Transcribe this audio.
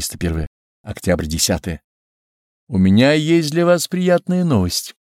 301. Октябрь 10. У меня есть для вас приятная новость.